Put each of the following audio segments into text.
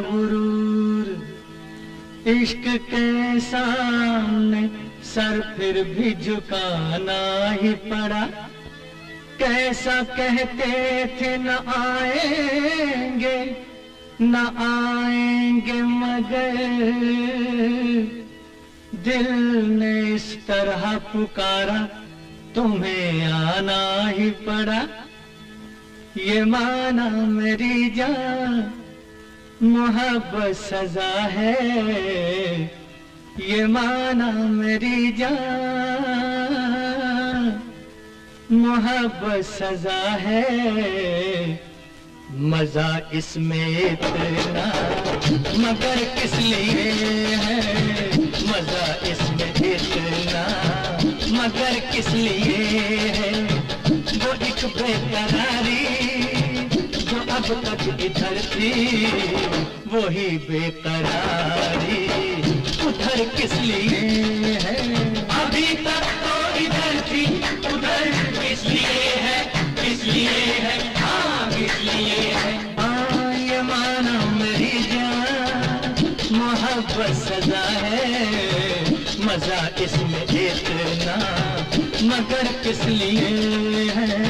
गुरूर। इश्क के सामने सर फिर भी झुकाना ही पड़ा। कैसा कहते थे, न आएँगे न आएँगे मगर। दिल ने इस तरह पुकारा, तुम्हें आना ही पड़ा। ये माना मेरी जान मोहब्बत सजा है, ये माना मेरी जान। मोहब्बत सजा है, मज़ा इसमें इतना। मगर किस लिए है, मज़ा इसमें इतना। मगर किस लिए है, वो एक बेकरारी अब तक इधर थी वही बेकरारी। उधर किस लिए? है अभी तक तो इधर थी, उधर किस लिए है, किस लिए है हाँ किस लिए है। ये माना मेरी जान, मोहब्बत सजा है, मज़ा इसमें इतना मगर किस लिए है?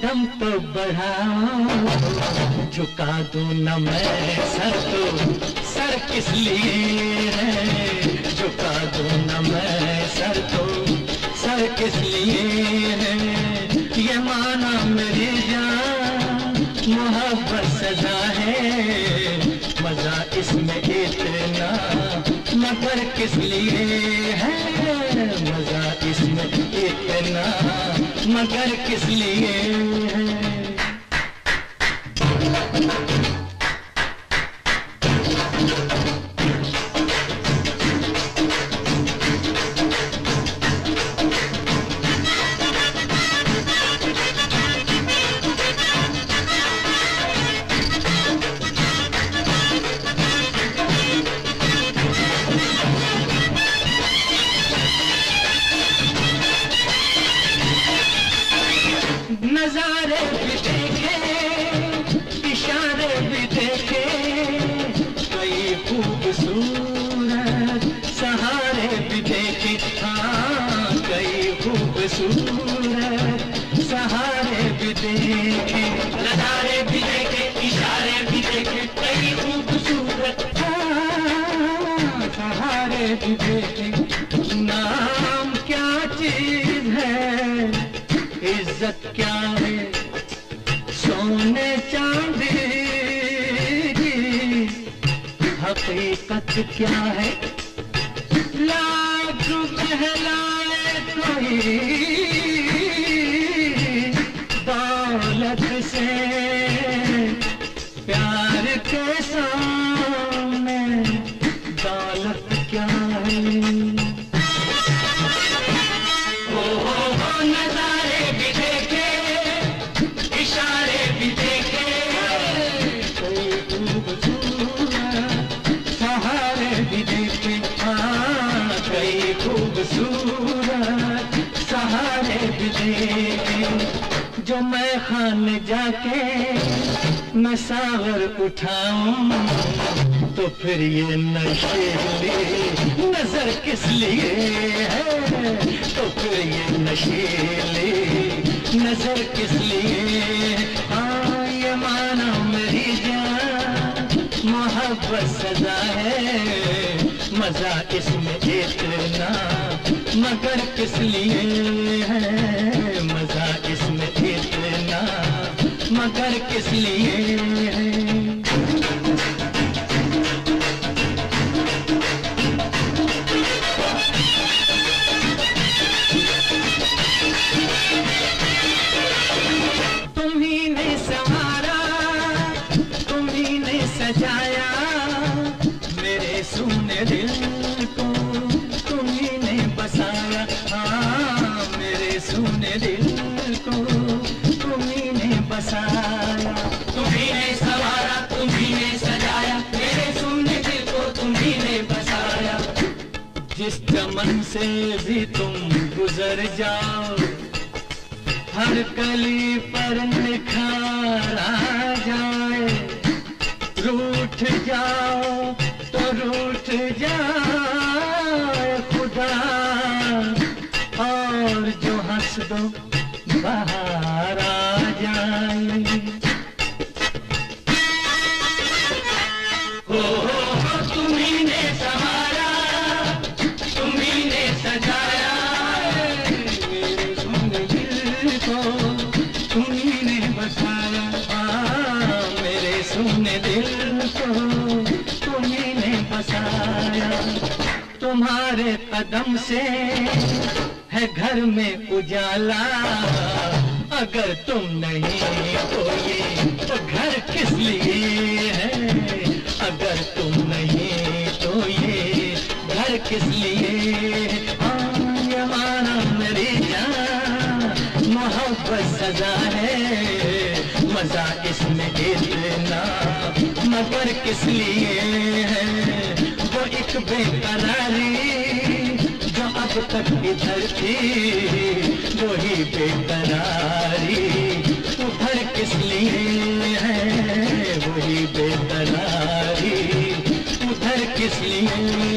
कदम तो बढ़ाओ। झुका दूँ न मैं सर तो सर किस लिए है? झुका दूँ न मैं सर तो सर किस लिए है? ये माना मेरी जान, मोहब्बत सजा है। मज़ा इसमें इतना, मगर किस लिए है? मगर किस लिए है नजारे भी देखे इशारे भी देखे। कई खूबसूरत सहारे भी देखे। हाँ कई खूबसूरत सहारे भी देखे। नजारे भी देखे इशारे भी देखे कई खूबसूरत। हाँ, सहारे भी देखे। इज़्ज़त क्या है? सोने चांदी की हकीकत क्या है? लाख बहलाए कोई। दौलत से प्यार के सामने दौलत क्या है? ओ हो हो नजारे। जो मैं खान जाके मैं सागर उठाऊं तो फिर ये नशीली नज़र किस लिए है? तो फिर ये नशीली नज़र किस लिए हाँ ये मानो मेरी जान, मोहब्बत सजा है। मज़ा इसमें इतना, मगर किस लिए? से भी तुम गुजर जाओ। हर कली पर निखार आ जाए। रूठ जाओ तो रूठ जाए खुदा। और जो हंस दो बाहर आ जाए। कदम से है घर में उजाला। अगर तुम नहीं तो ये तो घर किस लिए है? अगर तुम नहीं तो ये घर किस लिए हाँ, माना मोहब्बत सजा है। मज़ा इसमें इतना मगर किस लिए है? वो एक बेकरारी इधर थी वही बेकरारी उधर किस लिए है वही बेकरारी उधर किस लिए